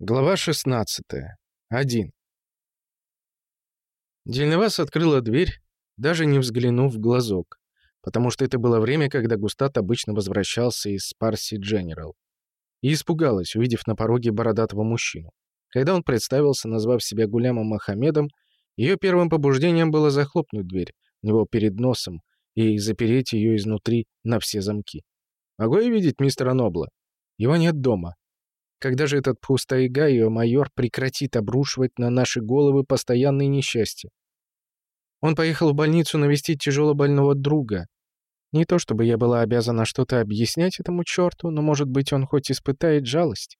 Глава 16. 1. Дельновас открыла дверь, даже не взглянув в глазок, потому что это было время, когда Густат обычно возвращался из Спарси Дженерал. И испугалась, увидев на пороге бородатого мужчину. Когда он представился, назвав себя Гулямом Мохаммедом, ее первым побуждением было захлопнуть дверь у него перед носом и запереть ее изнутри на все замки. «Могу я видеть мистера Нобла?» «Его нет дома», когда же этот пустаегайо майор прекратит обрушивать на наши головы постоянные несчастья? Он поехал в больницу навестить тяжело больного друга. Не то чтобы я была обязана что-то объяснять этому черту, но, может быть, он хоть испытает жалость,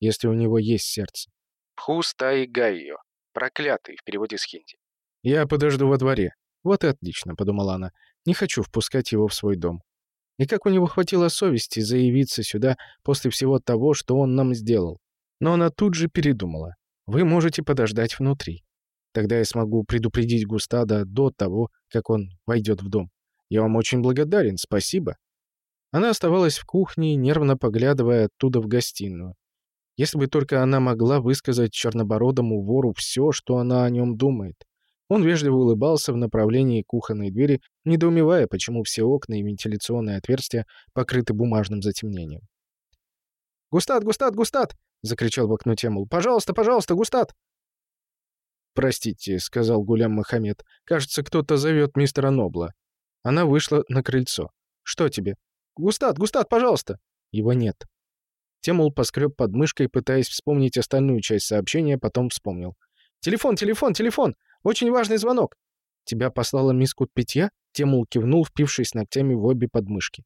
если у него есть сердце. Пхустаигайо. Проклятый в переводе с хинди. Я подожду во дворе. Вот и отлично, подумала она. Не хочу впускать его в свой дом. И как у него хватило совести заявиться сюда после всего того, что он нам сделал. Но она тут же передумала. Вы можете подождать внутри. Тогда я смогу предупредить Густада до того, как он войдет в дом. Я вам очень благодарен, спасибо. Она оставалась в кухне, нервно поглядывая оттуда в гостиную. Если бы только она могла высказать чернобородому вору все, что она о нем думает. Он вежливо улыбался в направлении кухонной двери, недоумевая, почему все окна и вентиляционные отверстия покрыты бумажным затемнением. «Густат, Густат, Густат!» — закричал в окно Темул. «Пожалуйста, пожалуйста, Густат!» «Простите», — сказал Гулям Мохаммед. «Кажется, кто-то зовет мистера Нобла». Она вышла на крыльцо. «Что тебе?» «Густат, Густат, пожалуйста!» Его нет. Темул поскреб под мышкой, пытаясь вспомнить остальную часть сообщения, потом вспомнил. «Телефон, телефон, телефон! Очень важный звонок!» «Тебя послала мисс Кутпитья?» Темул кивнул, впившись ногтями в обе подмышки.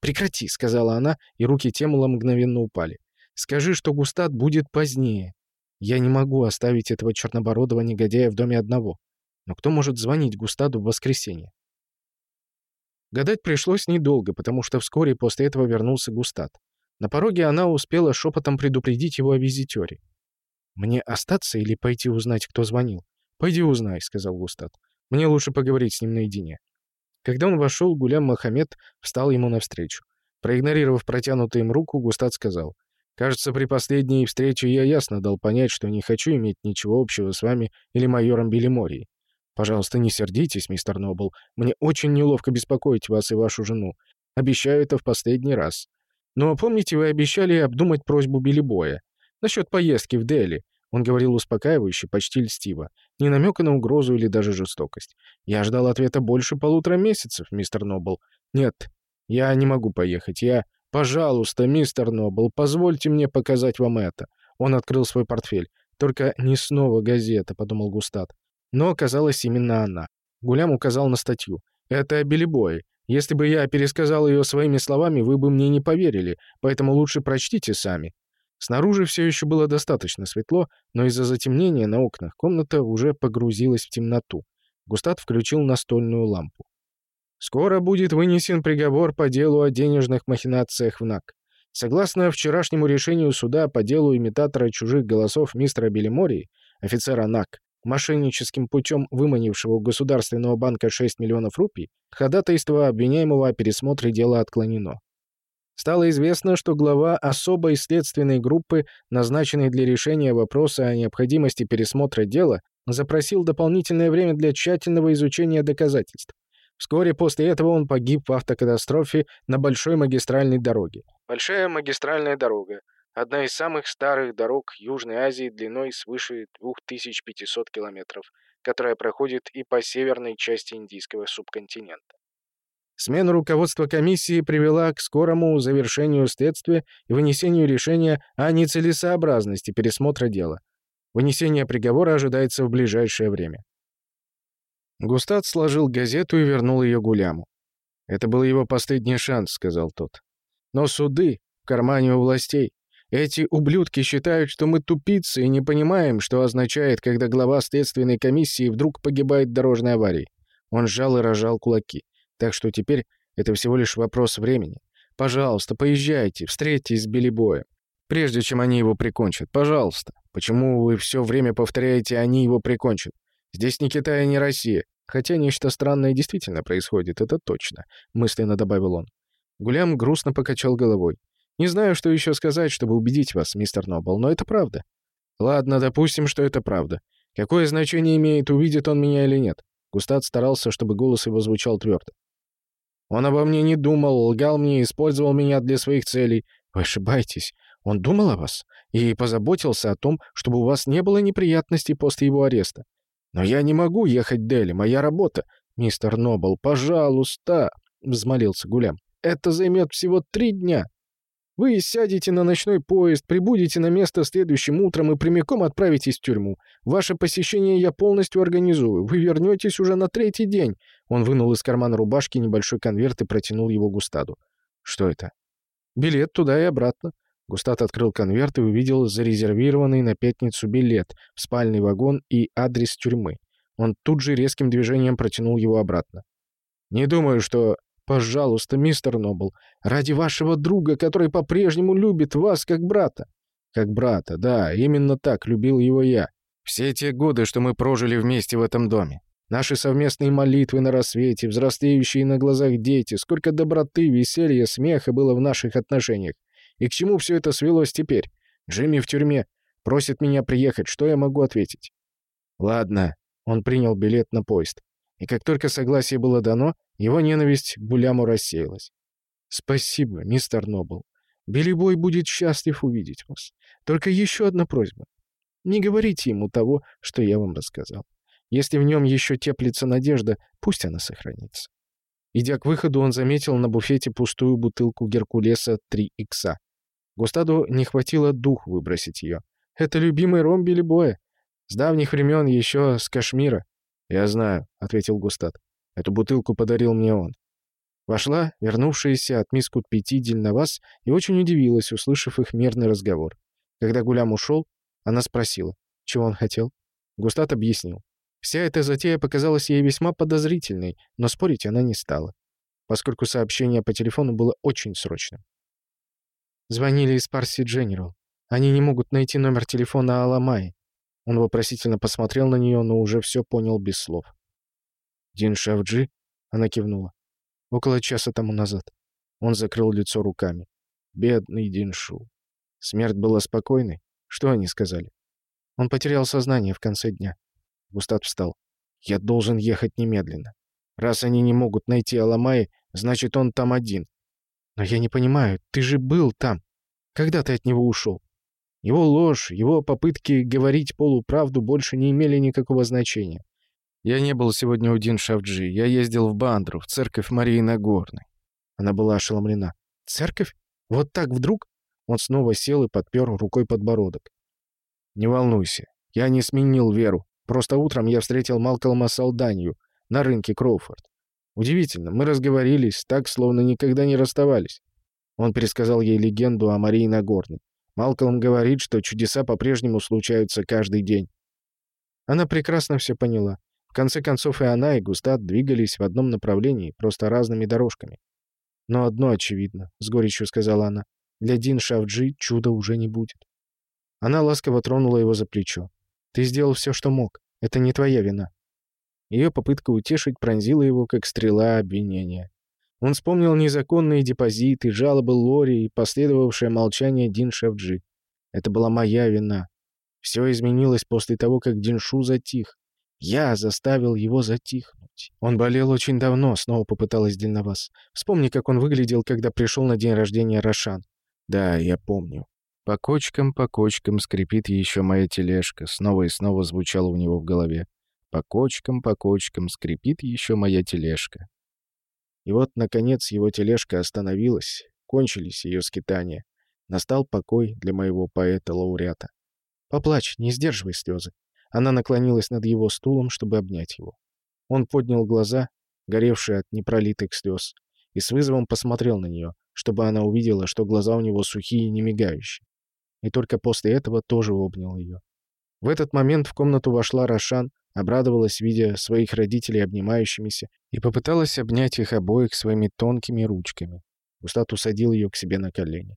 «Прекрати», — сказала она, и руки Темула мгновенно упали. «Скажи, что Густат будет позднее. Я не могу оставить этого чернобородого негодяя в доме одного. Но кто может звонить Густаду в воскресенье?» Гадать пришлось недолго, потому что вскоре после этого вернулся Густат. На пороге она успела шепотом предупредить его о визитере. «Мне остаться или пойти узнать, кто звонил?» «Пойди узнай», — сказал Густат. «Мне лучше поговорить с ним наедине». Когда он вошел, Гулям Мохаммед встал ему навстречу. Проигнорировав протянутую им руку, Густат сказал, «Кажется, при последней встрече я ясно дал понять, что не хочу иметь ничего общего с вами или майором Белиморией. Пожалуйста, не сердитесь, мистер Нобл. Мне очень неловко беспокоить вас и вашу жену. Обещаю это в последний раз. Но помните, вы обещали обдумать просьбу Билли насчет поездки в Дели. Он говорил успокаивающе, почти льстиво, не намека на угрозу или даже жестокость. «Я ждал ответа больше полутора месяцев, мистер Нобл. Нет, я не могу поехать. Я... Пожалуйста, мистер Нобл, позвольте мне показать вам это». Он открыл свой портфель. «Только не снова газета», — подумал Густат. Но оказалась именно она. Гулям указал на статью. «Это о Белебое. Если бы я пересказал ее своими словами, вы бы мне не поверили, поэтому лучше прочтите сами». Снаружи все еще было достаточно светло, но из-за затемнения на окнах комната уже погрузилась в темноту. Густат включил настольную лампу. Скоро будет вынесен приговор по делу о денежных махинациях в НАК. Согласно вчерашнему решению суда по делу имитатора чужих голосов мистера Белимории, офицера НАК, мошенническим путем выманившего у Государственного банка 6 миллионов рупий, ходатайство обвиняемого о пересмотре дела отклонено. Стало известно, что глава особой следственной группы, назначенной для решения вопроса о необходимости пересмотра дела, запросил дополнительное время для тщательного изучения доказательств. Вскоре после этого он погиб в автокатастрофе на большой магистральной дороге. Большая магистральная дорога – одна из самых старых дорог Южной Азии длиной свыше 2500 километров, которая проходит и по северной части индийского субконтинента. Смена руководства комиссии привела к скорому завершению следствия и вынесению решения о нецелесообразности пересмотра дела. Вынесение приговора ожидается в ближайшее время. Густат сложил газету и вернул ее Гуляму. «Это был его последний шанс», — сказал тот. «Но суды в кармане у властей. Эти ублюдки считают, что мы тупицы и не понимаем, что означает, когда глава следственной комиссии вдруг погибает в дорожной аварии». Он сжал и рожал кулаки. Так что теперь это всего лишь вопрос времени. Пожалуйста, поезжайте, встретитесь с Билли Боем. Прежде чем они его прикончат, пожалуйста. Почему вы все время повторяете «они его прикончат»? Здесь не Китай, не Россия. Хотя нечто странное действительно происходит, это точно», — мысленно добавил он. Гулям грустно покачал головой. «Не знаю, что еще сказать, чтобы убедить вас, мистер Нобл, но это правда. Ладно, допустим, что это правда. Какое значение имеет, увидит он меня или нет? Густат старался, чтобы голос его звучал твердо. Он обо мне не думал, лгал мне, использовал меня для своих целей. Вы ошибаетесь. Он думал о вас и позаботился о том, чтобы у вас не было неприятностей после его ареста. Но я не могу ехать Дели, моя работа. Мистер Нобл, пожалуйста, взмолился Гулям. Это займет всего три дня. Вы сядете на ночной поезд, прибудете на место следующим утром и прямиком отправитесь в тюрьму. Ваше посещение я полностью организую. Вы вернетесь уже на третий день». Он вынул из кармана рубашки небольшой конверт и протянул его Густаду. «Что это?» «Билет туда и обратно». Густат открыл конверт и увидел зарезервированный на пятницу билет в спальный вагон и адрес тюрьмы. Он тут же резким движением протянул его обратно. «Не думаю, что Пожалуйста, мистер Нобл, ради вашего друга, который по-прежнему любит вас как брата. Как брата, да, именно так любил его я. Все те годы, что мы прожили вместе в этом доме. Наши совместные молитвы на рассвете, взрослеющие на глазах дети, сколько доброты, веселья, смеха было в наших отношениях. И к чему все это свелось теперь? Джимми в тюрьме. Просит меня приехать. Что я могу ответить? Ладно. Он принял билет на поезд. И как только согласие было дано, его ненависть к Буляму рассеялась. «Спасибо, мистер Нобл. Билли Бой будет счастлив увидеть вас. Только еще одна просьба. Не говорите ему того, что я вам рассказал. Если в нем еще теплится надежда, пусть она сохранится». Идя к выходу, он заметил на буфете пустую бутылку Геркулеса 3 икса. Густаду не хватило дух выбросить ее. Это любимый ром Билли Боя. С давних времен еще с Кашмира. «Я знаю», — ответил Густат. «Эту бутылку подарил мне он». Вошла, вернувшаяся от миску пяти дельноваз, и очень удивилась, услышав их мирный разговор. Когда Гулям ушел, она спросила, чего он хотел. Густат объяснил. Вся эта затея показалась ей весьма подозрительной, но спорить она не стала, поскольку сообщение по телефону было очень срочным. Звонили из Парси Дженерал. Они не могут найти номер телефона Аламай. Он вопросительно посмотрел на нее, но уже все понял без слов. «Дин Шавджи?» — она кивнула. «Около часа тому назад». Он закрыл лицо руками. «Бедный Диншу». Смерть была спокойной? Что они сказали? Он потерял сознание в конце дня. Густат встал. «Я должен ехать немедленно. Раз они не могут найти Аламай, значит, он там один. Но я не понимаю, ты же был там. Когда ты от него ушел?» Его ложь, его попытки говорить полуправду больше не имели никакого значения. Я не был сегодня у Дин Шавджи. Я ездил в Бандру, в церковь Марии Нагорной. Она была ошеломлена. «Церковь? Вот так вдруг?» Он снова сел и подпер рукой подбородок. «Не волнуйся. Я не сменил веру. Просто утром я встретил Малкольма Салданью на рынке Кроуфорд. Удивительно, мы разговорились, так, словно никогда не расставались. Он пересказал ей легенду о Марии Нагорной. Малкольм говорит, что чудеса по-прежнему случаются каждый день. Она прекрасно все поняла. В конце концов и она, и Густат двигались в одном направлении, просто разными дорожками. Но одно очевидно, — с горечью сказала она, — для Дин Шавджи чуда уже не будет. Она ласково тронула его за плечо. «Ты сделал все, что мог. Это не твоя вина». Ее попытка утешить пронзила его, как стрела обвинения. Он вспомнил незаконные депозиты, жалобы Лори и последовавшее молчание Дин Шавджи. Это была моя вина. Все изменилось после того, как Диншу затих. Я заставил его затихнуть. Он болел очень давно, снова попыталась Дельновас. Вспомни, как он выглядел, когда пришел на день рождения Рошан. Да, я помню. По кочкам, по кочкам скрипит еще моя тележка. Снова и снова звучало у него в голове. По кочкам, по кочкам скрипит еще моя тележка. И вот, наконец, его тележка остановилась, кончились ее скитания. Настал покой для моего поэта-лауреата. «Поплачь, не сдерживай слезы». Она наклонилась над его стулом, чтобы обнять его. Он поднял глаза, горевшие от непролитых слез, и с вызовом посмотрел на нее, чтобы она увидела, что глаза у него сухие и не мигающие. И только после этого тоже обнял ее. В этот момент в комнату вошла Рошан, обрадовалась, видя своих родителей обнимающимися, и попыталась обнять их обоих своими тонкими ручками. Устат усадил ее к себе на колени.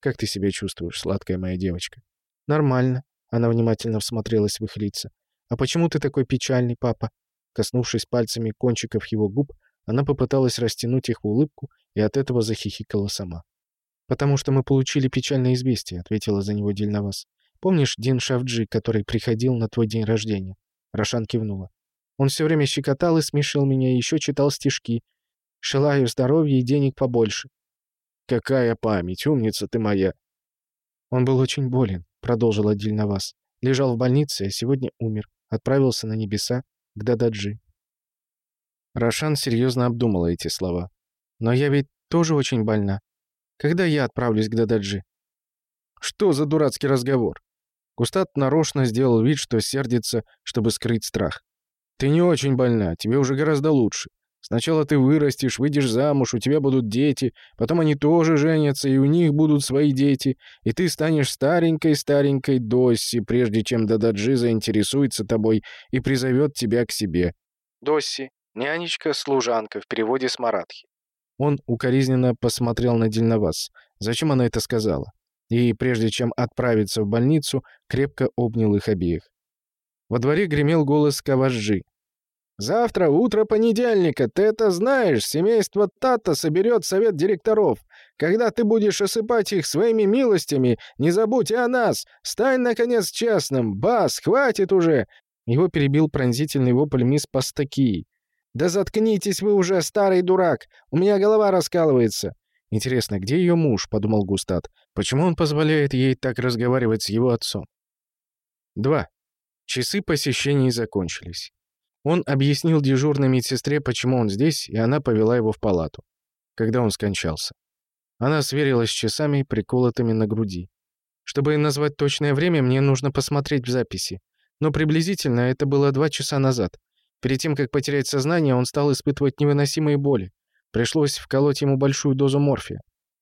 «Как ты себя чувствуешь, сладкая моя девочка?» «Нормально», — она внимательно всмотрелась в их лица. «А почему ты такой печальный, папа?» Коснувшись пальцами кончиков его губ, она попыталась растянуть их в улыбку и от этого захихикала сама. «Потому что мы получили печальное известие», — ответила за него Дельновас. Помнишь Дин Шавджи, который приходил на твой день рождения?» Рошан кивнула. «Он все время щекотал и смешил меня, и еще читал стишки. Желаю здоровья и денег побольше». «Какая память, умница ты моя!» «Он был очень болен», — продолжила Дильнавас. «Лежал в больнице, а сегодня умер. Отправился на небеса к Дададжи». Рошан серьезно обдумала эти слова. «Но я ведь тоже очень больна. Когда я отправлюсь к Дададжи?» «Что за дурацкий разговор?» Кустат нарочно сделал вид, что сердится, чтобы скрыть страх. «Ты не очень больна, тебе уже гораздо лучше. Сначала ты вырастешь, выйдешь замуж, у тебя будут дети, потом они тоже женятся, и у них будут свои дети, и ты станешь старенькой-старенькой Досси, прежде чем Дададжи заинтересуется тобой и призовет тебя к себе». Досси — нянечка-служанка в переводе с маратхи. Он укоризненно посмотрел на Дельновас. Зачем она это сказала? и, прежде чем отправиться в больницу, крепко обнял их обеих. Во дворе гремел голос Каважжи. «Завтра утро понедельника, ты это знаешь, семейство Тата соберет совет директоров. Когда ты будешь осыпать их своими милостями, не забудь и о нас. Стань, наконец, честным. Бас, хватит уже!» Его перебил пронзительный вопль мисс Пастаки. «Да заткнитесь вы уже, старый дурак! У меня голова раскалывается!» «Интересно, где ее муж?» — подумал Густат. «Почему он позволяет ей так разговаривать с его отцом?» 2. Часы посещений закончились. Он объяснил дежурной медсестре, почему он здесь, и она повела его в палату. Когда он скончался. Она сверилась с часами, приколотыми на груди. Чтобы назвать точное время, мне нужно посмотреть в записи. Но приблизительно это было два часа назад. Перед тем, как потерять сознание, он стал испытывать невыносимые боли. Пришлось вколоть ему большую дозу морфия.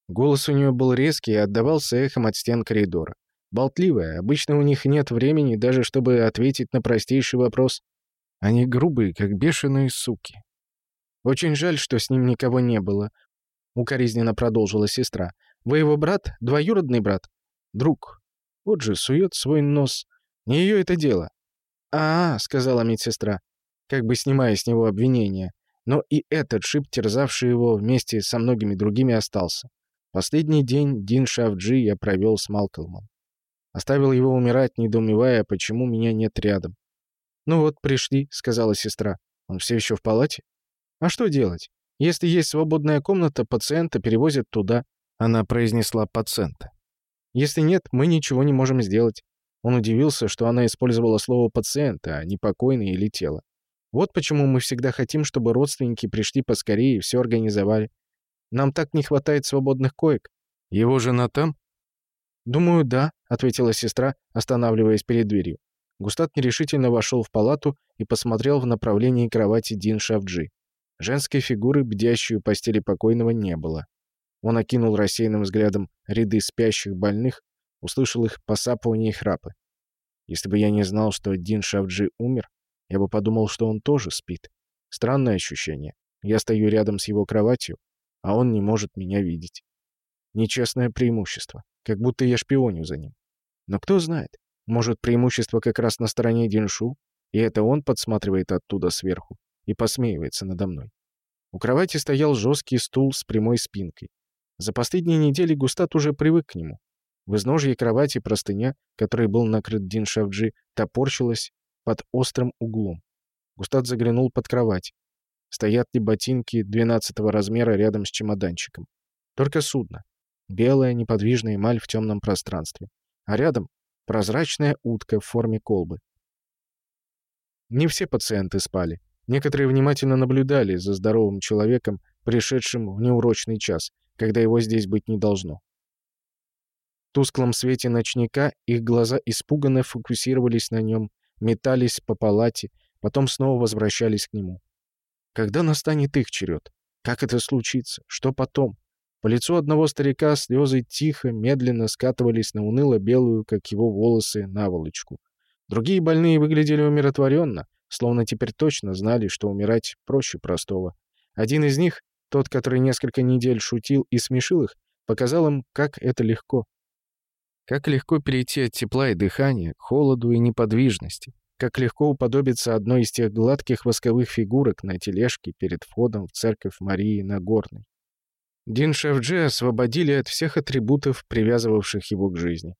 Голос у нее был резкий и отдавался эхом от стен коридора. Болтливая, обычно у них нет времени даже, чтобы ответить на простейший вопрос. Они грубые, как бешеные суки. «Очень жаль, что с ним никого не было», — укоризненно продолжила сестра. «Вы его брат? Двоюродный брат?» «Друг. Вот же, сует свой нос. Не ее это дело». «А, -а — сказала медсестра, как бы снимая с него обвинение. Но и этот шип, терзавший его вместе со многими другими, остался. Последний день Дин Шавджи я провел с Малкольмом. Оставил его умирать, недоумевая, почему меня нет рядом. «Ну вот, пришли», — сказала сестра. «Он все еще в палате?» «А что делать? Если есть свободная комната, пациента перевозят туда», — она произнесла пациента. «Если нет, мы ничего не можем сделать». Он удивился, что она использовала слово «пациента», а не «покойный» или «тело». Вот почему мы всегда хотим, чтобы родственники пришли поскорее и все организовали. Нам так не хватает свободных коек. Его жена там? Думаю, да, ответила сестра, останавливаясь перед дверью. Густат нерешительно вошел в палату и посмотрел в направлении кровати Дин Шавджи. Женской фигуры, бдящей у постели покойного, не было. Он окинул рассеянным взглядом ряды спящих больных, услышал их посапывание и храпы. Если бы я не знал, что Дин Шавджи умер, я бы подумал, что он тоже спит. Странное ощущение. Я стою рядом с его кроватью, а он не может меня видеть. Нечестное преимущество. Как будто я шпионю за ним. Но кто знает, может, преимущество как раз на стороне Диншу, и это он подсматривает оттуда сверху и посмеивается надо мной. У кровати стоял жесткий стул с прямой спинкой. За последние недели Густат уже привык к нему. В изножье кровати простыня, которой был накрыт Дин Шавджи, топорщилась под острым углом. Густат заглянул под кровать. Стоят ли ботинки двенадцатого размера рядом с чемоданчиком? Только судно. Белая неподвижная эмаль в темном пространстве. А рядом прозрачная утка в форме колбы. Не все пациенты спали. Некоторые внимательно наблюдали за здоровым человеком, пришедшим в неурочный час, когда его здесь быть не должно. В тусклом свете ночника их глаза испуганно фокусировались на нем, метались по палате, потом снова возвращались к нему. Когда настанет их черед? Как это случится? Что потом? По лицу одного старика слезы тихо, медленно скатывались на уныло-белую, как его волосы, наволочку. Другие больные выглядели умиротворенно, словно теперь точно знали, что умирать проще простого. Один из них, тот, который несколько недель шутил и смешил их, показал им, как это легко. Как легко перейти от тепла и дыхания к холоду и неподвижности. Как легко уподобиться одной из тех гладких восковых фигурок на тележке перед входом в церковь Марии Нагорной. Дин Шевджи освободили от всех атрибутов, привязывавших его к жизни.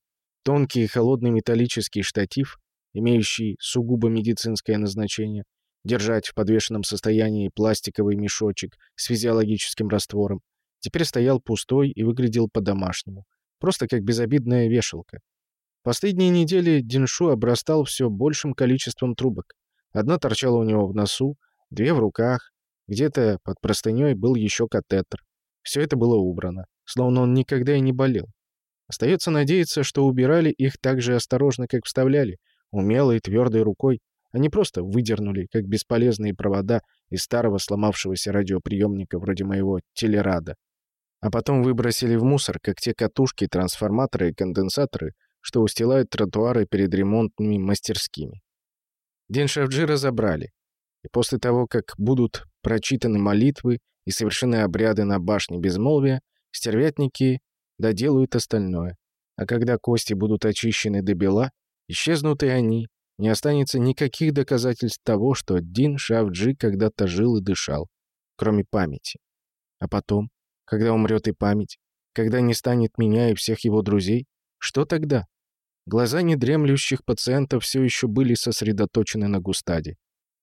тонкий холодный металлический штатив, имеющий сугубо медицинское назначение, держать в подвешенном состоянии пластиковый мешочек с физиологическим раствором, теперь стоял пустой и выглядел по-домашнему, просто как безобидная вешалка. Последние недели Диншу обрастал все большим количеством трубок. Одна торчала у него в носу, две в руках, где-то под простыней был еще катетер. Все это было убрано, словно он никогда и не болел. Остается надеяться, что убирали их так же осторожно, как вставляли, умелой твердой рукой, а не просто выдернули, как бесполезные провода из старого сломавшегося радиоприемника вроде моего телерада. А потом выбросили в мусор, как те катушки, трансформаторы и конденсаторы, что устилают тротуары перед ремонтными мастерскими. День Шавджи разобрали. И после того, как будут прочитаны молитвы и совершены обряды на башне безмолвия, стервятники доделают остальное. А когда кости будут очищены до бела, исчезнут и они, не останется никаких доказательств того, что Дин Шавджи когда-то жил и дышал, кроме памяти. А потом, когда умрет и память, когда не станет меня и всех его друзей, что тогда? Глаза недремлющих пациентов все еще были сосредоточены на Густаде.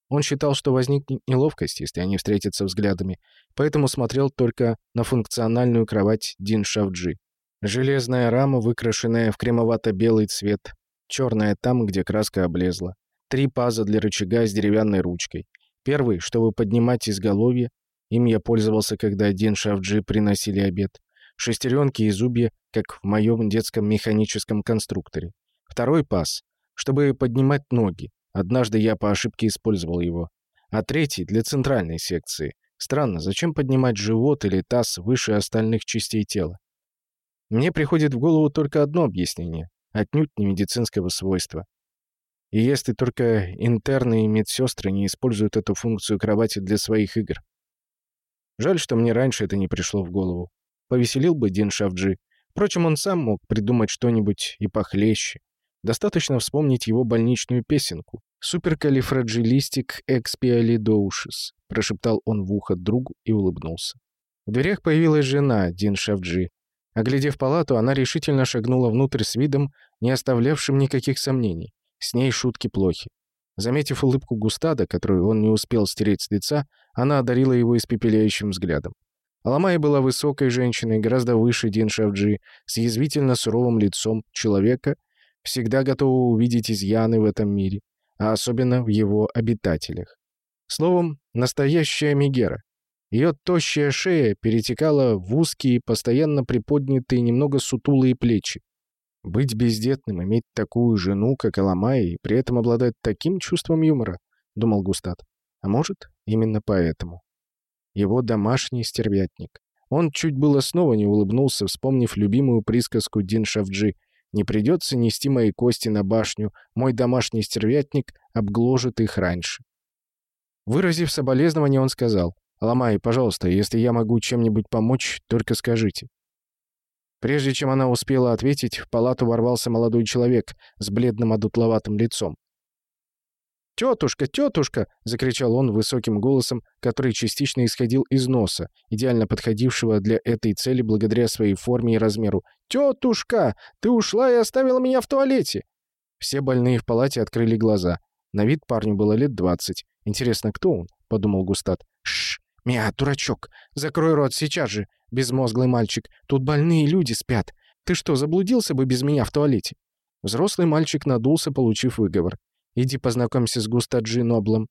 Он считал, что возникнет неловкость, если они встретятся взглядами, поэтому смотрел только на функциональную кровать Дин Шавджи. Железная рама, выкрашенная в кремовато-белый цвет, черная там, где краска облезла. Три паза для рычага с деревянной ручкой. Первый, чтобы поднимать изголовье, им я пользовался, когда Дин Шавджи приносили обед. Шестеренки и зубья, как в моем детском механическом конструкторе. Второй паз, чтобы поднимать ноги. Однажды я по ошибке использовал его. А третий — для центральной секции. Странно, зачем поднимать живот или таз выше остальных частей тела? Мне приходит в голову только одно объяснение, отнюдь не медицинского свойства. И если только интерны и медсестры не используют эту функцию кровати для своих игр. Жаль, что мне раньше это не пришло в голову. Повеселил бы Дин Шавджи. Впрочем, он сам мог придумать что-нибудь и похлеще. Достаточно вспомнить его больничную песенку. «Суперкалифраджилистик экспиалидоушис», — прошептал он в ухо другу и улыбнулся. В дверях появилась жена Дин Шавджи. Оглядев палату, она решительно шагнула внутрь с видом, не оставлявшим никаких сомнений. С ней шутки плохи. Заметив улыбку Густада, которую он не успел стереть с лица, она одарила его испепеляющим взглядом. Аламая была высокой женщиной, гораздо выше Дин Шавджи, с язвительно суровым лицом человека, всегда готового увидеть изъяны в этом мире, а особенно в его обитателях. Словом, настоящая Мегера. Ее тощая шея перетекала в узкие, постоянно приподнятые, немного сутулые плечи. Быть бездетным, иметь такую жену, как Аламая, и при этом обладать таким чувством юмора, думал Густат. А может, именно поэтому. Его домашний стервятник. Он чуть было снова не улыбнулся, вспомнив любимую присказку Дин Шавджи «Не придется нести мои кости на башню, мой домашний стервятник обгложит их раньше». Выразив соболезнование, он сказал «Ломай, пожалуйста, если я могу чем-нибудь помочь, только скажите». Прежде чем она успела ответить, в палату ворвался молодой человек с бледным одутловатым лицом. «Тетушка, тетушка!» — закричал он высоким голосом, который частично исходил из носа, идеально подходившего для этой цели благодаря своей форме и размеру. «Тетушка! Ты ушла и оставила меня в туалете!» Все больные в палате открыли глаза. На вид парню было лет двадцать. «Интересно, кто он?» — подумал Густат. «Шш! Мя, дурачок! Закрой рот сейчас же, безмозглый мальчик! Тут больные люди спят! Ты что, заблудился бы без меня в туалете?» Взрослый мальчик надулся, получив выговор. Иди познакомься с Густаджи Ноблом.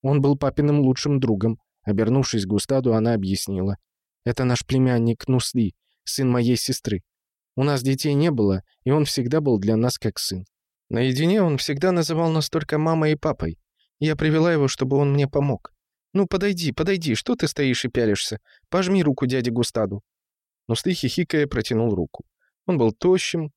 Он был папиным лучшим другом. Обернувшись к Густаду, она объяснила. Это наш племянник Нусли, сын моей сестры. У нас детей не было, и он всегда был для нас как сын. Наедине он всегда называл нас только мамой и папой. Я привела его, чтобы он мне помог. «Ну, подойди, подойди, что ты стоишь и пялишься? Пожми руку дяде Густаду». Нусли хихикая протянул руку. Он был тощим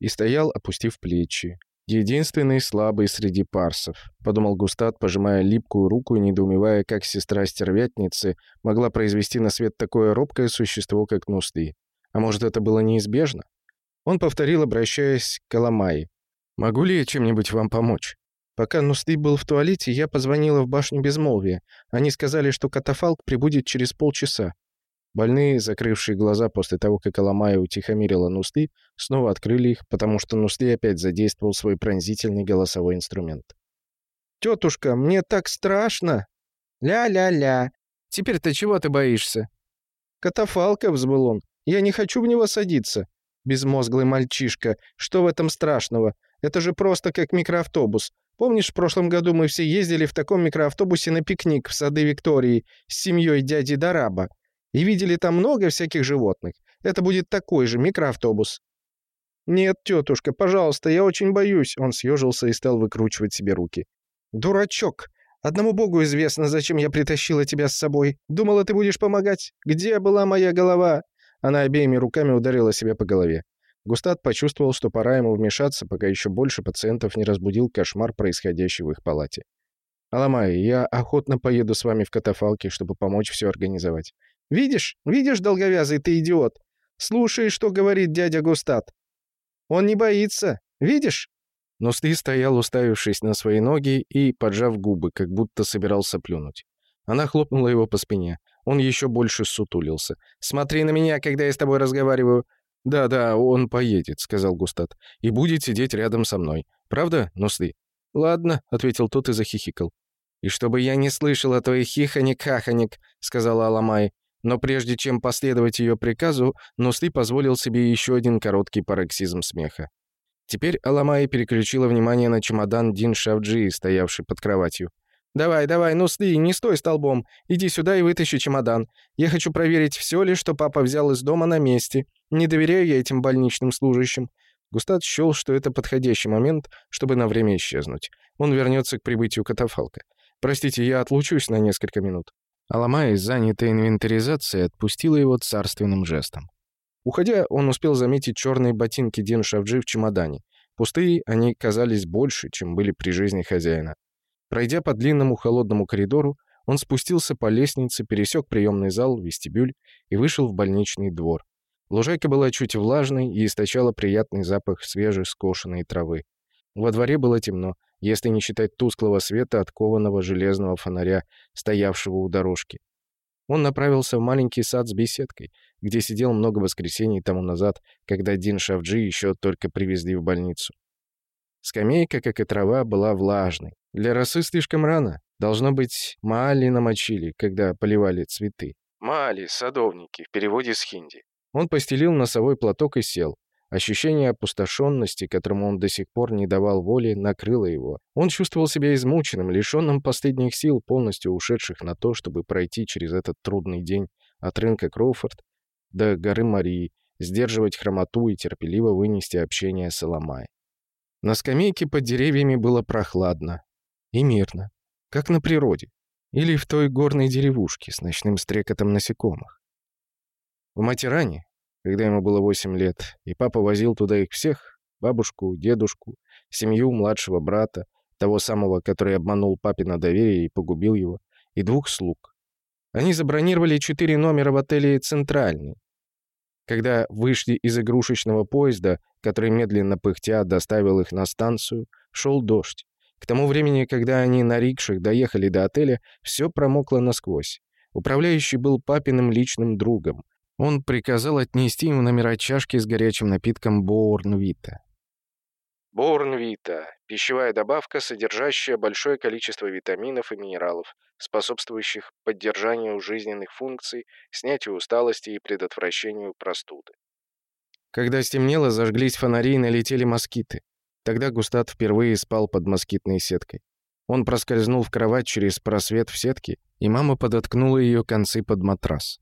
и стоял, опустив плечи. «Единственный слабый среди парсов», — подумал Густат, пожимая липкую руку и недоумевая, как сестра-стервятницы могла произвести на свет такое робкое существо, как Нусты. А может, это было неизбежно? Он повторил, обращаясь к Аламае. «Могу ли я чем-нибудь вам помочь?» Пока Нусты был в туалете, я позвонила в башню Безмолвия. Они сказали, что катафалк прибудет через полчаса. Больные, закрывшие глаза после того, как Аламая утихомирила Нусты, снова открыли их, потому что Нусты опять задействовал свой пронзительный голосовой инструмент. «Тетушка, мне так страшно!» «Ля-ля-ля! Теперь-то чего ты боишься?» «Катафалка», — взмыл он. «Я не хочу в него садиться». «Безмозглый мальчишка, что в этом страшного? Это же просто как микроавтобус. Помнишь, в прошлом году мы все ездили в таком микроавтобусе на пикник в сады Виктории с семьей дяди Дараба и видели там много всяких животных? Это будет такой же микроавтобус». «Нет, тетушка, пожалуйста, я очень боюсь». Он съежился и стал выкручивать себе руки. «Дурачок! Одному богу известно, зачем я притащила тебя с собой. Думала, ты будешь помогать. Где была моя голова?» Она обеими руками ударила себя по голове. Густат почувствовал, что пора ему вмешаться, пока еще больше пациентов не разбудил кошмар, происходящий в их палате. «Аламай, я охотно поеду с вами в катафалке, чтобы помочь все организовать». «Видишь? Видишь, долговязый ты идиот? Слушай, что говорит дядя Густат. Он не боится. Видишь?» Но Сты стоял, уставившись на свои ноги и поджав губы, как будто собирался плюнуть. Она хлопнула его по спине. Он еще больше сутулился. «Смотри на меня, когда я с тобой разговариваю». «Да-да, он поедет», — сказал Густат. «И будет сидеть рядом со мной. Правда, Нусты?» «Ладно», — ответил тот и захихикал. «И чтобы я не слышал твоих хихоник-хахоник», — сказала Аламай. Но прежде чем последовать ее приказу, Нусты позволил себе еще один короткий пароксизм смеха. Теперь Аламай переключила внимание на чемодан Дин Шавджи, стоявший под кроватью. «Давай, давай, ну сты, не стой столбом. Иди сюда и вытащи чемодан. Я хочу проверить, все ли, что папа взял из дома на месте. Не доверяю я этим больничным служащим». Густат счел, что это подходящий момент, чтобы на время исчезнуть. Он вернется к прибытию катафалка. «Простите, я отлучусь на несколько минут». Аламай, занятая инвентаризацией, отпустила его царственным жестом. Уходя, он успел заметить черные ботинки Дин Шавджи в чемодане. Пустые они казались больше, чем были при жизни хозяина. Пройдя по длинному холодному коридору, он спустился по лестнице, пересек приемный зал, вестибюль и вышел в больничный двор. Лужайка была чуть влажной и источала приятный запах свежей скошенной травы. Во дворе было темно, если не считать тусклого света от кованого железного фонаря, стоявшего у дорожки. Он направился в маленький сад с беседкой, где сидел много воскресений тому назад, когда Дин Шавджи еще только привезли в больницу. Скамейка, как и трава, была влажной. Для росы слишком рано. Должно быть, маали намочили, когда поливали цветы. Маали — садовники, в переводе с хинди. Он постелил носовой платок и сел. Ощущение опустошенности, которому он до сих пор не давал воли, накрыло его. Он чувствовал себя измученным, лишенным последних сил, полностью ушедших на то, чтобы пройти через этот трудный день от рынка Кроуфорд до горы Марии, сдерживать хромоту и терпеливо вынести общение с Аламай. На скамейке под деревьями было прохладно и мирно, как на природе, или в той горной деревушке с ночным стрекотом насекомых. В Матеране, когда ему было 8 лет, и папа возил туда их всех, бабушку, дедушку, семью младшего брата, того самого, который обманул папе на доверие и погубил его, и двух слуг. Они забронировали четыре номера в отеле «Центральный». Когда вышли из игрушечного поезда, который медленно пыхтя доставил их на станцию, шел дождь. К тому времени, когда они на рикшах доехали до отеля, все промокло насквозь. Управляющий был папиным личным другом. Он приказал отнести ему номера чашки с горячим напитком Боурнвита. Боурнвита – пищевая добавка, содержащая большое количество витаминов и минералов, способствующих поддержанию жизненных функций, снятию усталости и предотвращению простуды. Когда стемнело, зажглись фонари и налетели москиты. Тогда Густат впервые спал под москитной сеткой. Он проскользнул в кровать через просвет в сетке, и мама подоткнула ее концы под матрас.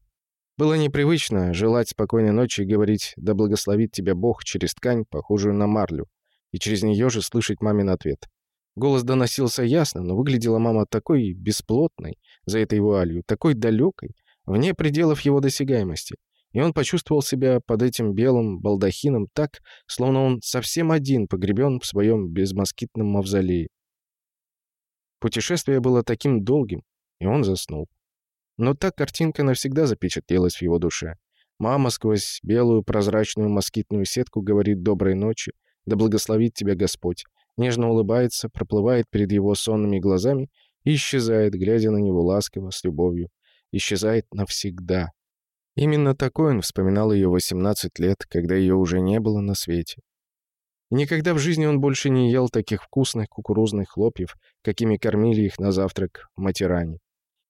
Было непривычно желать спокойной ночи и говорить «Да благословит тебя Бог» через ткань, похожую на марлю, и через нее же слышать мамин ответ. Голос доносился ясно, но выглядела мама такой бесплотной за этой вуалью, такой далекой, вне пределов его досягаемости. И он почувствовал себя под этим белым балдахином так, словно он совсем один погребен в своем безмоскитном мавзолее. Путешествие было таким долгим, и он заснул. Но та картинка навсегда запечатлелась в его душе. Мама сквозь белую прозрачную москитную сетку говорит «доброй ночи», «да благословит тебя Господь», нежно улыбается, проплывает перед его сонными глазами и исчезает, глядя на него ласково, с любовью. Исчезает навсегда. Именно такой он вспоминал ее 18 лет, когда ее уже не было на свете. И никогда в жизни он больше не ел таких вкусных кукурузных хлопьев, какими кормили их на завтрак в Матеране.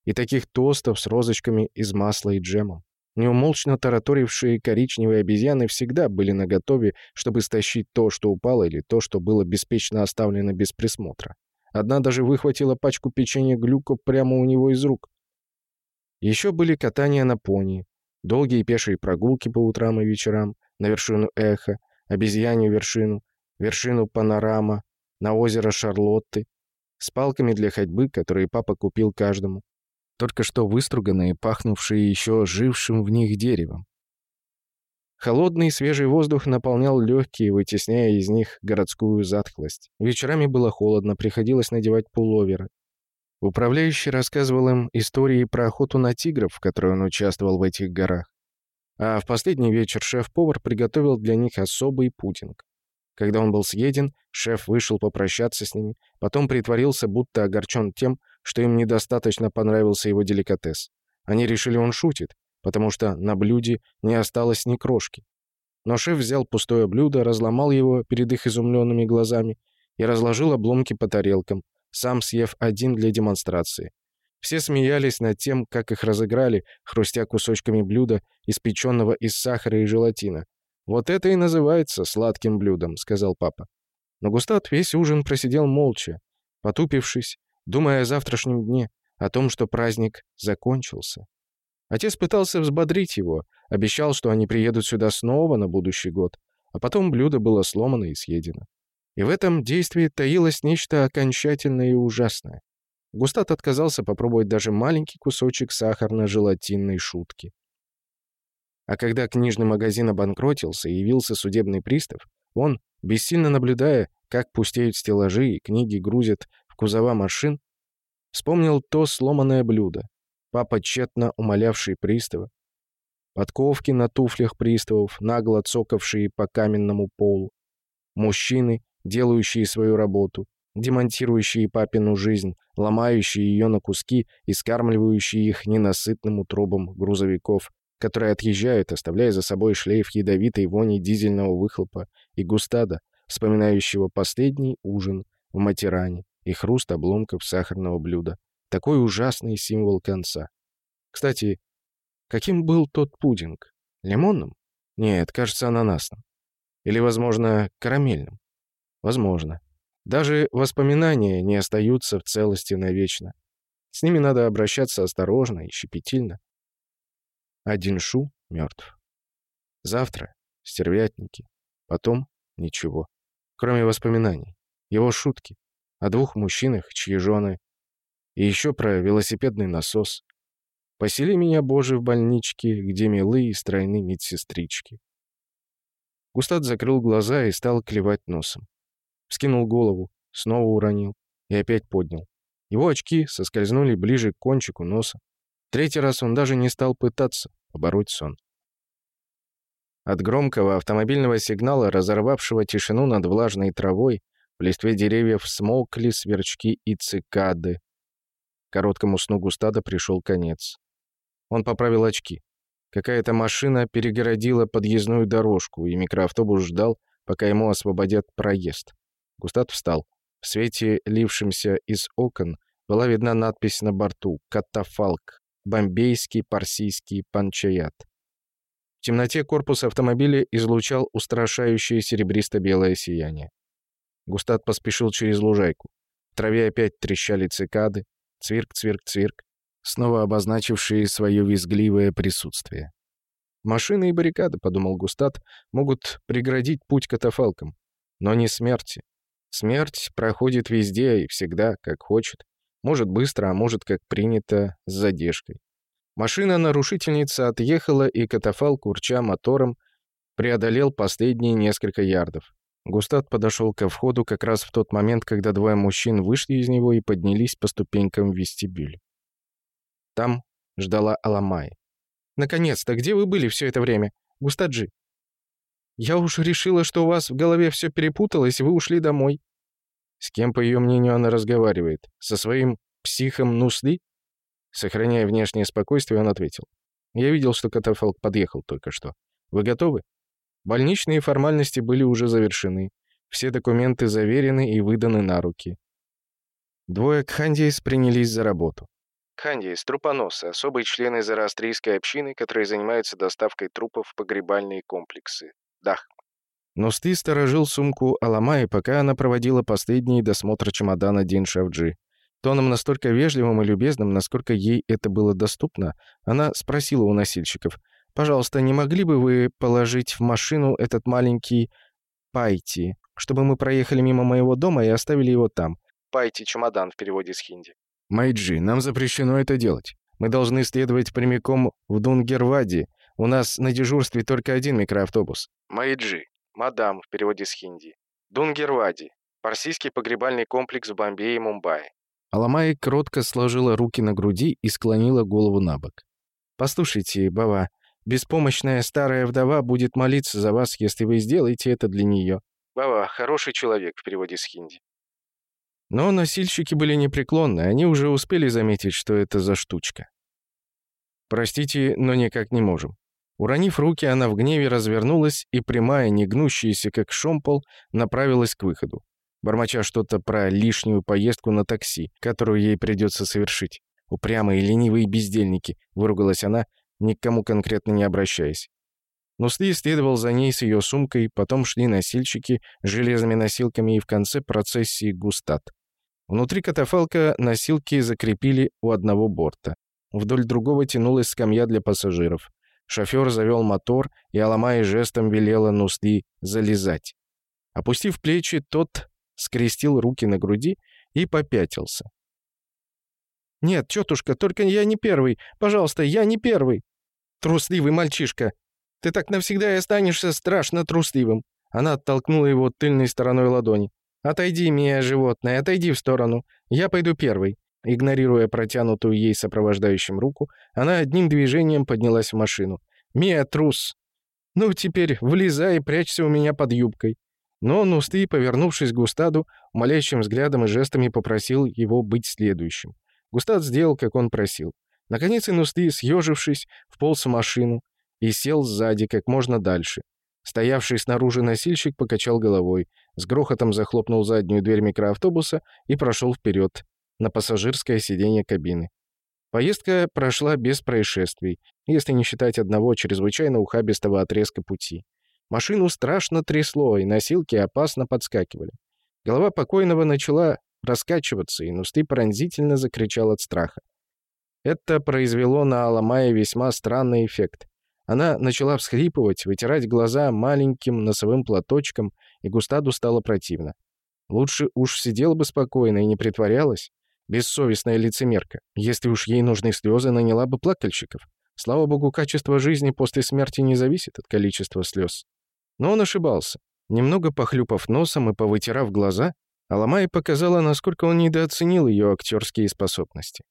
И таких тостов с розочками из масла и джемом. Неумолчно тараторившие коричневые обезьяны всегда были наготове, чтобы стащить то, что упало, или то, что было беспечно оставлено без присмотра. Одна даже выхватила пачку печенья глюко прямо у него из рук. Еще были катания на пони, долгие пешие прогулки по утрам и вечерам на вершину Эха, обезьянью вершину, вершину Панорама, на озеро Шарлотты, с палками для ходьбы, которые папа купил каждому, только что выструганные, пахнувшие еще жившим в них деревом. Холодный свежий воздух наполнял легкие, вытесняя из них городскую затхлость. Вечерами было холодно, приходилось надевать пуловеры. Управляющий рассказывал им истории про охоту на тигров, в которой он участвовал в этих горах. А в последний вечер шеф-повар приготовил для них особый пудинг. Когда он был съеден, шеф вышел попрощаться с ними, потом притворился, будто огорчен тем, что им недостаточно понравился его деликатес. Они решили, он шутит, потому что на блюде не осталось ни крошки. Но шеф взял пустое блюдо, разломал его перед их изумленными глазами и разложил обломки по тарелкам, сам съев один для демонстрации. Все смеялись над тем, как их разыграли, хрустя кусочками блюда, испеченного из сахара и желатина. «Вот это и называется сладким блюдом», — сказал папа. Но Густат весь ужин просидел молча, потупившись, думая о завтрашнем дне, о том, что праздник закончился. Отец пытался взбодрить его, обещал, что они приедут сюда снова на будущий год, а потом блюдо было сломано и съедено. И в этом действии таилось нечто окончательное и ужасное. Густат отказался попробовать даже маленький кусочек сахарно-желатинной шутки. А когда книжный магазин обанкротился и явился судебный пристав, он, бессильно наблюдая, как пустеют стеллажи и книги грузят в кузова машин, вспомнил то сломанное блюдо, папа тщетно умолявший пристава, подковки на туфлях приставов, нагло цокавшие по каменному полу, мужчины, делающие свою работу, демонтирующие папину жизнь, ломающие ее на куски и скармливающие их ненасытным утробам грузовиков, которые отъезжают, оставляя за собой шлейф ядовитой вони дизельного выхлопа и густада, вспоминающего последний ужин в Матеране и хруст обломков сахарного блюда. Такой ужасный символ конца. Кстати, каким был тот пудинг? Лимонным? Нет, кажется, ананасным. Или, возможно, карамельным? Возможно. Даже воспоминания не остаются в целости навечно. С ними надо обращаться осторожно и щепетильно. Один Шу мертв. Завтра — стервятники. Потом — ничего. Кроме воспоминаний. Его шутки. О двух мужчинах, чьи жены. И еще про велосипедный насос. Посели меня, Боже, в больничке, где милые и стройны медсестрички. Густат закрыл глаза и стал клевать носом. Вскинул голову, снова уронил и опять поднял. Его очки соскользнули ближе к кончику носа. Третий раз он даже не стал пытаться побороть сон. От громкого автомобильного сигнала, разорвавшего тишину над влажной травой, в листве деревьев смолкли сверчки и цикады. Короткому сну Густада пришел конец. Он поправил очки. Какая-то машина перегородила подъездную дорожку, и микроавтобус ждал, пока ему освободят проезд. Густат встал. В свете, лившемся из окон, была видна надпись на борту «Катафалк», бомбейский парсийский панчаят. В темноте корпус автомобиля излучал устрашающее серебристо-белое сияние. Густат поспешил через лужайку. В траве опять трещали цикады, цвирк-цвирк-цвирк, снова обозначившие свое визгливое присутствие. «Машины и баррикады», — подумал Густат, — «могут преградить путь катафалкам, но не смерти. Смерть проходит везде и всегда, как хочет. Может быстро, а может, как принято, с задержкой. Машина-нарушительница отъехала, и катафалк, урча мотором, преодолел последние несколько ярдов. Густат подошел ко входу как раз в тот момент, когда двое мужчин вышли из него и поднялись по ступенькам в вестибюль. Там ждала Аламай. «Наконец-то! Где вы были все это время? Густаджи?» «Я уж решила, что у вас в голове все перепуталось, и вы ушли домой». С кем, по ее мнению, она разговаривает? Со своим психом Нусли? Сохраняя внешнее спокойствие, он ответил. Я видел, что катафалк подъехал только что. Вы готовы? Больничные формальности были уже завершены. Все документы заверены и выданы на руки. Двое Кхандиес принялись за работу. Кхандиес — трупоносы, особые члены зороастрийской общины, которые занимаются доставкой трупов в погребальные комплексы. Дах. Нусты сторожил сумку Аламаи, пока она проводила последний досмотр чемодана Дин Шавджи. Тоном настолько вежливым и любезным, насколько ей это было доступно, она спросила у носильщиков, «Пожалуйста, не могли бы вы положить в машину этот маленький пайти, чтобы мы проехали мимо моего дома и оставили его там?» «Пайти» — чемодан в переводе с хинди. «Майджи, нам запрещено это делать. Мы должны следовать прямиком в Дунгервади. У нас на дежурстве только один микроавтобус». «Майджи» — мадам в переводе с хинди. «Дунгервади» — парсийский погребальный комплекс в Бомбее и Мумбаи. Аламай кротко сложила руки на груди и склонила голову на бок. «Послушайте, Бава, беспомощная старая вдова будет молиться за вас, если вы сделаете это для нее». «Бава, хороший человек» в переводе с хинди. Но носильщики были непреклонны, они уже успели заметить, что это за штучка. «Простите, но никак не можем». Уронив руки, она в гневе развернулась и, прямая, не гнущаяся, как шомпол, направилась к выходу бормоча что-то про лишнюю поездку на такси, которую ей придется совершить. «Упрямые, ленивые бездельники», — выругалась она, ни к кому конкретно не обращаясь. Нусли следовал за ней с ее сумкой, потом шли носильщики с железными носилками и в конце процессии густат. Внутри катафалка носилки закрепили у одного борта. Вдоль другого тянулась скамья для пассажиров. Шофер завел мотор, и Аламай жестом велела Нусли залезать. Опустив плечи, тот скрестил руки на груди и попятился. «Нет, тетушка, только я не первый. Пожалуйста, я не первый. Трусливый мальчишка. Ты так навсегда и останешься страшно трусливым». Она оттолкнула его тыльной стороной ладони. «Отойди, Мия, животное, отойди в сторону. Я пойду первый». Игнорируя протянутую ей сопровождающим руку, она одним движением поднялась в машину. «Мия, трус! Ну, теперь влезай и прячься у меня под юбкой». Но Нусты, повернувшись к Густаду, умоляющим взглядом и жестами попросил его быть следующим. Густад сделал, как он просил. Наконец Инусты, съежившись, вполз в машину и сел сзади как можно дальше. Стоявший снаружи носильщик покачал головой, с грохотом захлопнул заднюю дверь микроавтобуса и прошел вперед на пассажирское сиденье кабины. Поездка прошла без происшествий, если не считать одного чрезвычайно ухабистого отрезка пути. Машину страшно трясло, и носилки опасно подскакивали. Голова покойного начала раскачиваться, и Нусты пронзительно закричал от страха. Это произвело на Аламае весьма странный эффект. Она начала всхлипывать, вытирать глаза маленьким носовым платочком, и Густаду стало противно. Лучше уж сидела бы спокойно и не притворялась. Бессовестная лицемерка. Если уж ей нужны слезы, наняла бы плакальщиков. Слава богу, качество жизни после смерти не зависит от количества слез. Но он ошибался. Немного похлюпав носом и повытирав глаза, Аламай показала, насколько он недооценил ее актерские способности.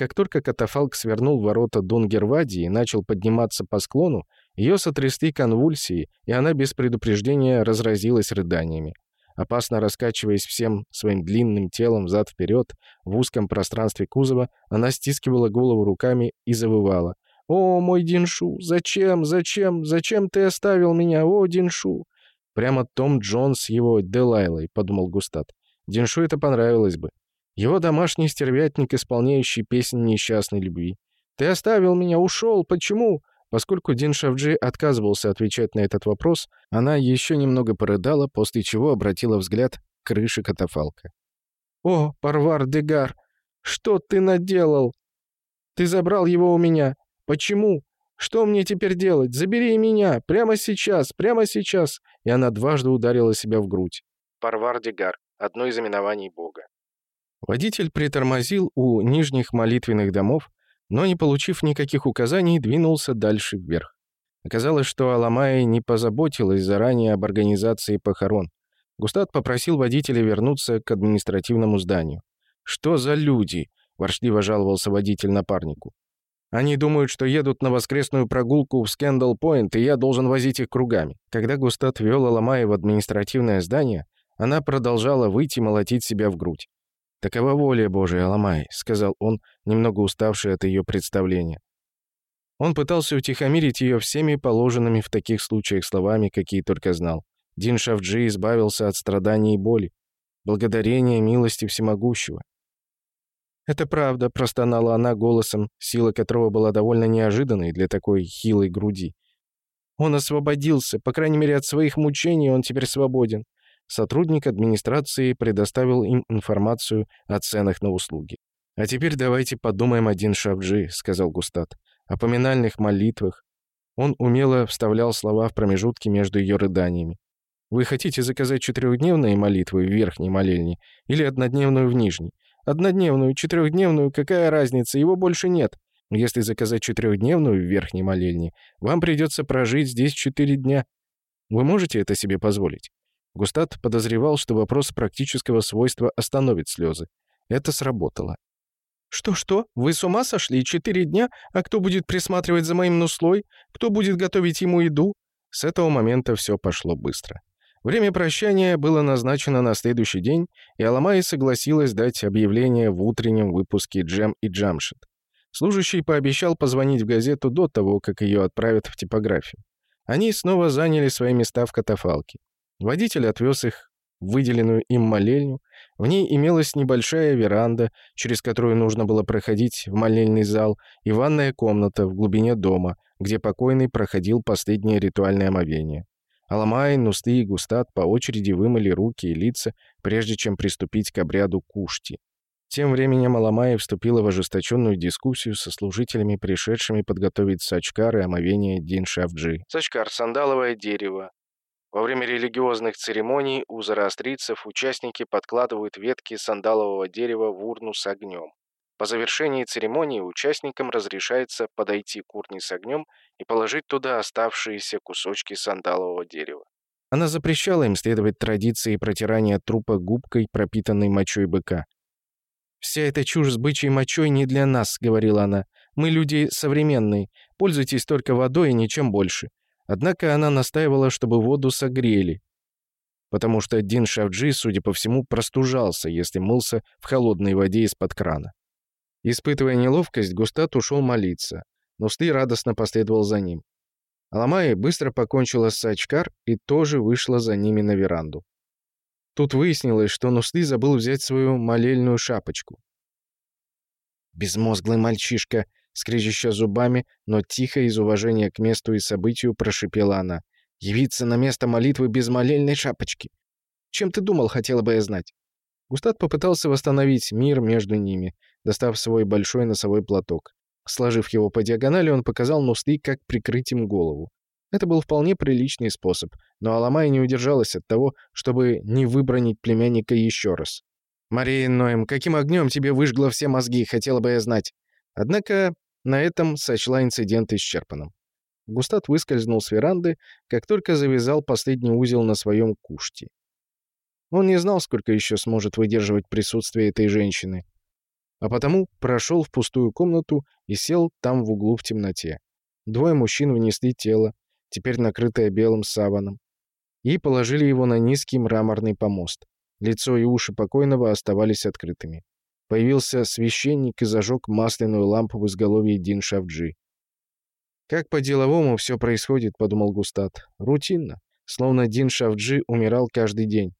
Как только катафалк свернул ворота Дунгервади и начал подниматься по склону, ее сотрясли конвульсии, и она без предупреждения разразилась рыданиями. Опасно раскачиваясь всем своим длинным телом взад-вперед, в узком пространстве кузова, она стискивала голову руками и завывала. «О, мой Диншу, зачем, зачем, зачем ты оставил меня, о, Диншу?» «Прямо Том Джонс его Делайлой», — подумал Густат. Диншу это понравилось бы. Его домашний стервятник, исполняющий песнь несчастной любви. «Ты оставил меня, ушел, почему?» Поскольку Дин Шавджи отказывался отвечать на этот вопрос, она еще немного порыдала, после чего обратила взгляд к крыше катафалка. «О, Парвар Дегар, что ты наделал? Ты забрал его у меня. Почему? Что мне теперь делать? Забери меня! Прямо сейчас! Прямо сейчас!» И она дважды ударила себя в грудь. Парвардигар — одно из именований Бога. Водитель притормозил у нижних молитвенных домов, но, не получив никаких указаний, двинулся дальше вверх. Оказалось, что Аламая не позаботилась заранее об организации похорон. Густат попросил водителя вернуться к административному зданию. «Что за люди?» — воршливо жаловался водитель напарнику. Они думают, что едут на воскресную прогулку в Скендал-Пойнт, и я должен возить их кругами. Когда Густат вел Аламая в административное здание, она продолжала выйти молотить себя в грудь. «Такова воля Божия, Аламай», — сказал он, немного уставший от ее представления. Он пытался утихомирить ее всеми положенными в таких случаях словами, какие только знал. Дин Шавджи избавился от страданий и боли. Благодарение милости всемогущего. «Это правда», — простонала она голосом, сила которого была довольно неожиданной для такой хилой груди. «Он освободился, по крайней мере, от своих мучений он теперь свободен». Сотрудник администрации предоставил им информацию о ценах на услуги. «А теперь давайте подумаем о Дин Шавджи», — сказал Густат о поминальных молитвах. Он умело вставлял слова в промежутки между ее рыданиями. «Вы хотите заказать четырехдневные молитвы в верхней молельне или однодневную в нижней? Однодневную, четырехдневную, какая разница, его больше нет. Если заказать четырехдневную в верхней молельне, вам придется прожить здесь четыре дня. Вы можете это себе позволить?» Густат подозревал, что вопрос практического свойства остановит слезы. Это сработало. «Что-что? Вы с ума сошли? Четыре дня? А кто будет присматривать за моим нуслой? Кто будет готовить ему еду?» С этого момента все пошло быстро. Время прощания было назначено на следующий день, и Аламай согласилась дать объявление в утреннем выпуске «Джем и Джамшит». Служащий пообещал позвонить в газету до того, как ее отправят в типографию. Они снова заняли свои места в катафалке. Водитель отвез их выделенную им молельню. В ней имелась небольшая веранда, через которую нужно было проходить в молельный зал, и ванная комната в глубине дома, где покойный проходил последнее ритуальное омовение. Аламай, Нусты и Густат по очереди вымыли руки и лица, прежде чем приступить к обряду кушти. Тем временем Аламай вступила в ожесточенную дискуссию со служителями, пришедшими подготовить сачкар и омовение Дин Шавджи. Сачкар — сандаловое дерево, во время религиозных церемоний у зороастрийцев участники подкладывают ветки сандалового дерева в урну с огнем. По завершении церемонии участникам разрешается подойти к урне с огнем и положить туда оставшиеся кусочки сандалового дерева. Она запрещала им следовать традиции протирания трупа губкой, пропитанной мочой быка. «Вся эта чушь с бычьей мочой не для нас», — говорила она. «Мы люди современные. Пользуйтесь только водой и ничем больше. Однако она настаивала, чтобы воду согрели, потому что Дин Шавджи, судя по всему, простужался, если мылся в холодной воде из-под крана. Испытывая неловкость, Густат ушел молиться, но Сты радостно последовал за ним. Аламай быстро покончила с Сачкар и тоже вышла за ними на веранду. Тут выяснилось, что Нусты забыл взять свою молельную шапочку. «Безмозглый мальчишка!» Скрежеща зубами, но тихо из уважения к месту и событию прошипела она. «Явиться на место молитвы без молельной шапочки! Чем ты думал, хотела бы я знать?» Густат попытался восстановить мир между ними, достав свой большой носовой платок. Сложив его по диагонали, он показал Нусты, как прикрыть им голову. Это был вполне приличный способ, но Аламай не удержалась от того, чтобы не выбронить племянника еще раз. «Мария Ноем, каким огнем тебе выжгло все мозги, хотела бы я знать?» Однако на этом сочла инцидент исчерпанным. Густат выскользнул с веранды, как только завязал последний узел на своем куште. Он не знал, сколько еще сможет выдерживать присутствие этой женщины, а потому прошел в пустую комнату и сел там в углу в темноте. Двое мужчин внесли тело, теперь накрытое белым саваном, и положили его на низкий мраморный помост. Лицо и уши покойного оставались открытыми. Появился священник и зажег масляную лампу в изголовье Дин Шавджи. «Как по-деловому все происходит», — подумал Густат. «Рутинно. Словно Дин Шавджи умирал каждый день.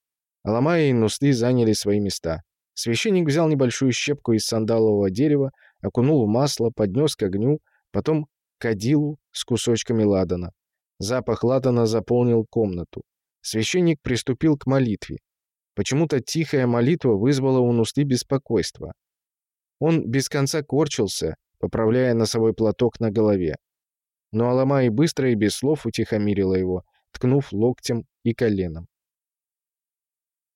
Аламая и Нусли заняли свои места. Священник взял небольшую щепку из сандалового дерева, окунул в масло, поднес к огню, потом кадилу с кусочками ладана. Запах ладана заполнил комнату. Священник приступил к молитве. Почему-то тихая молитва вызвала у Нусты беспокойство. Он без конца корчился, поправляя носовой платок на голове. Но Аламай быстро и без слов утихомирила его, ткнув локтем и коленом.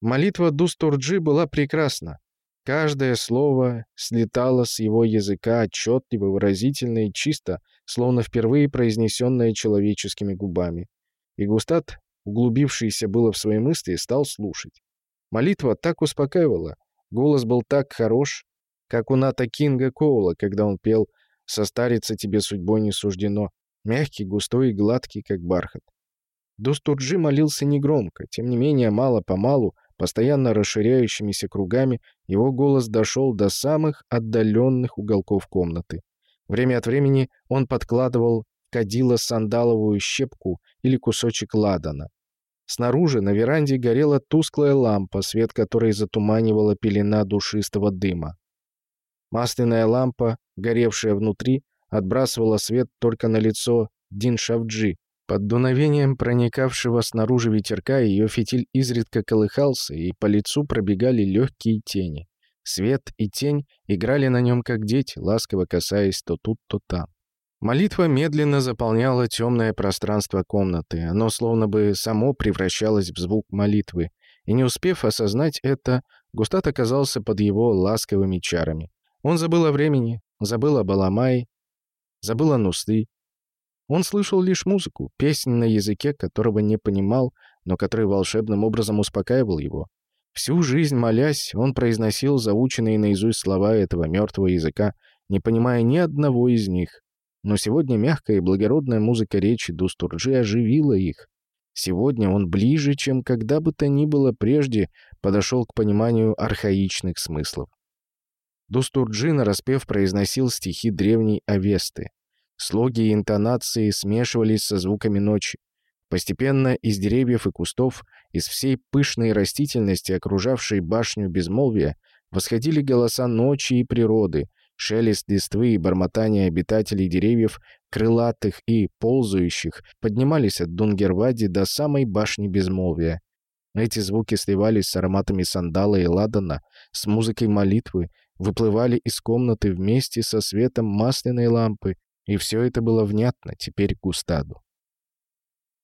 Молитва Дустурджи была прекрасна. Каждое слово слетало с его языка отчетливо, выразительно и чисто, словно впервые произнесенное человеческими губами. И Густат, углубившийся было в свои мысли, стал слушать. Молитва так успокаивала. Голос был так хорош, как у Ната Кинга Коула, когда он пел «Состариться тебе судьбой не суждено», мягкий, густой и гладкий, как бархат. Достурджи молился негромко, тем не менее мало-помалу, постоянно расширяющимися кругами, его голос дошел до самых отдаленных уголков комнаты. Время от времени он подкладывал в кадило сандаловую щепку или кусочек ладана. Снаружи на веранде горела тусклая лампа, свет которой затуманивала пелена душистого дыма. Масляная лампа, горевшая внутри, отбрасывала свет только на лицо Дин Шавджи. Под дуновением проникавшего снаружи ветерка ее фитиль изредка колыхался, и по лицу пробегали легкие тени. Свет и тень играли на нем, как дети, ласково касаясь то тут, то там. Молитва медленно заполняла темное пространство комнаты. Оно словно бы само превращалось в звук молитвы. И не успев осознать это, Густат оказался под его ласковыми чарами. Он забыл о времени, забыл о Баламае, забыл о Нусты. Он слышал лишь музыку, песнь на языке, которого не понимал, но который волшебным образом успокаивал его. Всю жизнь молясь, он произносил заученные наизусть слова этого мертвого языка, не понимая ни одного из них. Но сегодня мягкая и благородная музыка речи Дустурджи оживила их. Сегодня он ближе, чем когда бы то ни было прежде, подошел к пониманию архаичных смыслов. Дустурджи нараспев произносил стихи древней Авесты. Слоги и интонации смешивались со звуками ночи. Постепенно из деревьев и кустов, из всей пышной растительности, окружавшей башню безмолвия, восходили голоса ночи и природы, шелест листвы и бормотание обитателей деревьев, крылатых и ползающих, поднимались от Дунгервади до самой башни безмолвия. Эти звуки сливались с ароматами сандала и ладана, с музыкой молитвы, выплывали из комнаты вместе со светом масляной лампы, и все это было внятно теперь Густаду.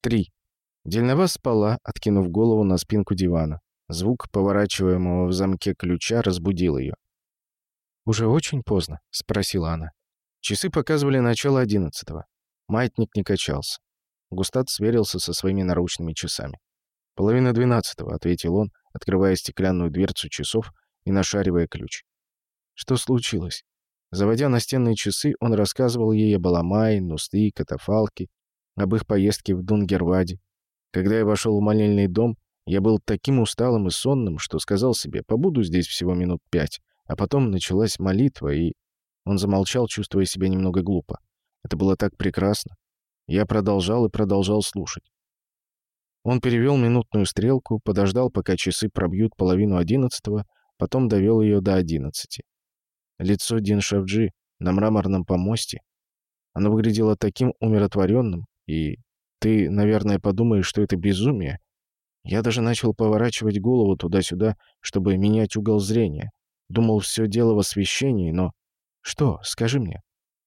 3. Дельнова спала, откинув голову на спинку дивана. Звук поворачиваемого в замке ключа разбудил ее. «Уже очень поздно?» — спросила она. Часы показывали начало одиннадцатого. Маятник не качался. Густат сверился со своими наручными часами. «Половина двенадцатого», — ответил он, открывая стеклянную дверцу часов и нашаривая ключ. Что случилось? Заводя настенные часы, он рассказывал ей об Аламае, Нусты, Катафалке, об их поездке в Дунгерваде. Когда я вошел в молельный дом, я был таким усталым и сонным, что сказал себе, побуду здесь всего минут пять, а потом началась молитва, и... Он замолчал, чувствуя себя немного глупо. Это было так прекрасно. Я продолжал и продолжал слушать. Он перевел минутную стрелку, подождал, пока часы пробьют половину одиннадцатого, потом довел ее до одиннадцати. Лицо Дин Шавджи на мраморном помосте. Оно выглядело таким умиротворенным, и ты, наверное, подумаешь, что это безумие. Я даже начал поворачивать голову туда-сюда, чтобы менять угол зрения. Думал, все дело в освещении, но... Что? Скажи мне.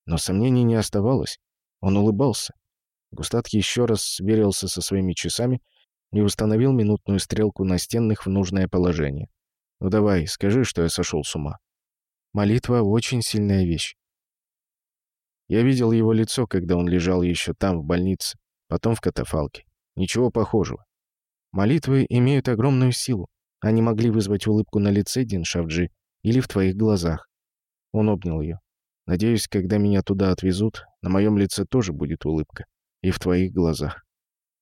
Но сомнений не оставалось. Он улыбался. Густат еще раз сверился со своими часами и установил минутную стрелку настенных в нужное положение. «Ну давай, скажи, что я сошел с ума». Молитва — очень сильная вещь. Я видел его лицо, когда он лежал еще там, в больнице, потом в катафалке. Ничего похожего. Молитвы имеют огромную силу. Они могли вызвать улыбку на лице Дин Шавджи или в твоих глазах. Он обнял ее. Надеюсь, когда меня туда отвезут, на моем лице тоже будет улыбка. И в твоих глазах.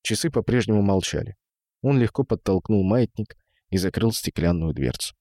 Часы по-прежнему молчали. Он легко подтолкнул маятник и закрыл стеклянную дверцу.